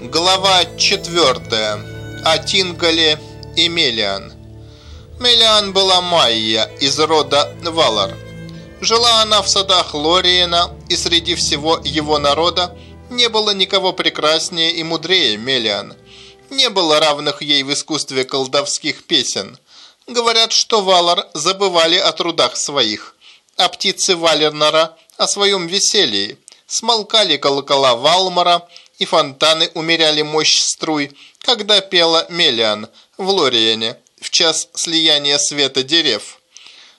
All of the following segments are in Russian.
Глава 4. О Тингале и Мелиан. Мелиан была Майя из рода Валар. Жила она в садах Лориена, и среди всего его народа не было никого прекраснее и мудрее Мелиан. Не было равных ей в искусстве колдовских песен. Говорят, что Валар забывали о трудах своих, а птицы Валернера о своем веселье. Смолкали колокола Валмара – и фонтаны умеряли мощь струй, когда пела Мелиан в Лориене в час слияния света дерев.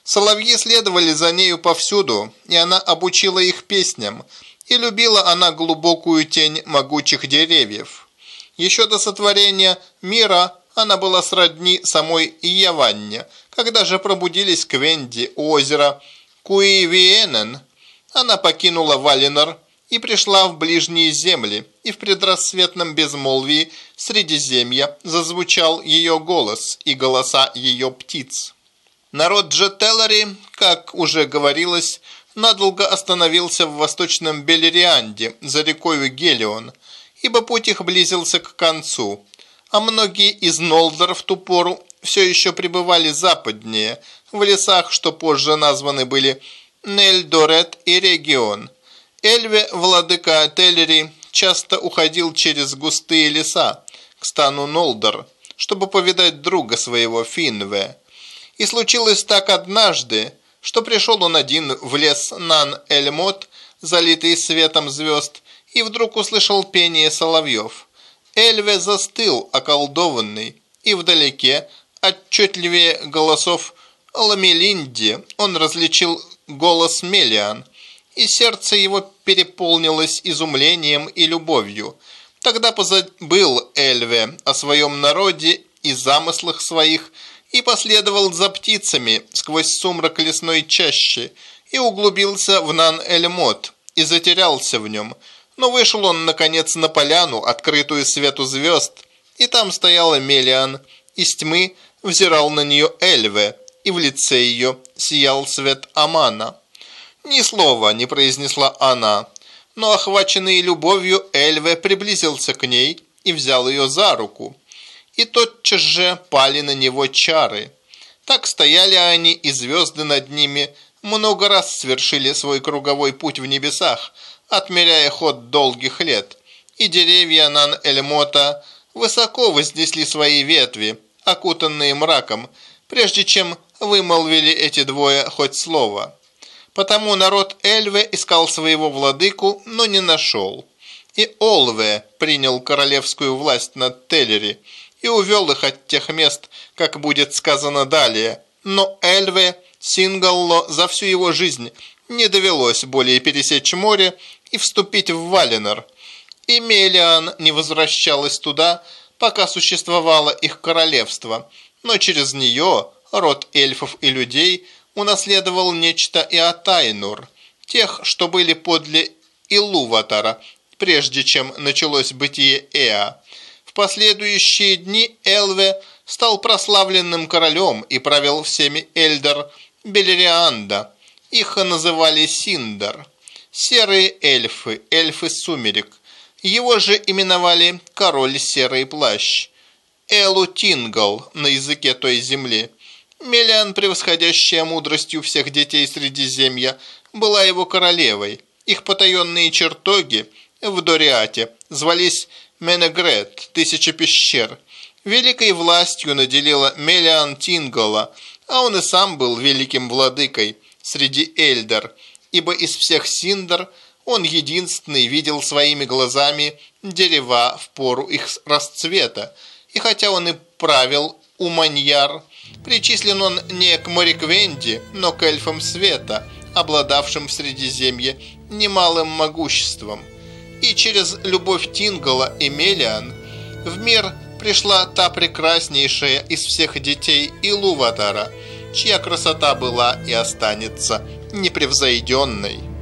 Соловьи следовали за нею повсюду, и она обучила их песням, и любила она глубокую тень могучих деревьев. Еще до сотворения мира она была сродни самой Яванне, когда же пробудились Квенди у озера Куивиенен. Она покинула Валинор и пришла в ближние земли, и в предрассветном безмолвии Средиземья зазвучал ее голос и голоса ее птиц. Народ Джетеллари, как уже говорилось, надолго остановился в восточном Белерианде, за рекою Гелион, ибо путь их близился к концу, а многие из Нолдор в ту пору все еще пребывали западнее, в лесах, что позже названы были Нельдорет и Регион – Эльве, владыка Теллери, часто уходил через густые леса к стану Нолдор, чтобы повидать друга своего Финве. И случилось так однажды, что пришел он один в лес Нан-Эльмот, залитый светом звезд, и вдруг услышал пение соловьев. Эльве застыл, околдованный, и вдалеке, отчетливее голосов Ламелинди, он различил голос Мелиан – и сердце его переполнилось изумлением и любовью. Тогда позабыл Эльве о своем народе и замыслах своих, и последовал за птицами сквозь сумрак лесной чащи, и углубился в Нан-Эльмот, и затерялся в нем. Но вышел он, наконец, на поляну, открытую свету звезд, и там стояла Мелиан, из тьмы взирал на нее Эльве, и в лице ее сиял свет Амана. Ни слова не произнесла она, но охваченный любовью Эльве приблизился к ней и взял ее за руку. И тотчас же пали на него чары. Так стояли они, и звезды над ними много раз совершили свой круговой путь в небесах, отмеряя ход долгих лет. И деревья Нан-Эльмота высоко вознесли свои ветви, окутанные мраком, прежде чем вымолвили эти двое хоть слово. Потому народ Эльве искал своего владыку, но не нашел. И Олве принял королевскую власть над Теллери и увел их от тех мест, как будет сказано далее. Но Эльве Сингалло за всю его жизнь не довелось более пересечь море и вступить в Валенор. И Мелиан не возвращалась туда, пока существовало их королевство, но через нее род эльфов и людей унаследовал нечто и Атайнур, тех, что были подле Илуватара, прежде чем началось бытие Эа. В последующие дни Элве стал прославленным королем и правил всеми Эльдар Белерианда. Их называли Синдар. Серые эльфы, эльфы сумерек. Его же именовали король серый плащ. Элу Тингал на языке той земли. Мелиан, превосходящая мудростью всех детей Средиземья, была его королевой. Их потаенные чертоги в Дориате звались Менегрет, Тысяча пещер. Великой властью наделила Мелиан Тингала, а он и сам был великим владыкой среди Эльдар, ибо из всех Синдер он единственный видел своими глазами дерева в пору их расцвета, и хотя он и правил у Маньяр, Причислен он не к Мориквенди, но к эльфам света, обладавшим в Средиземье немалым могуществом. И через любовь Тингала и Мелиан в мир пришла та прекраснейшая из всех детей Илуватара, чья красота была и останется непревзойденной.